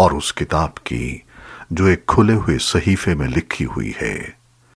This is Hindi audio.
और उस किताब की जो एक खुले हुए सहीफे में लिखी हुई है।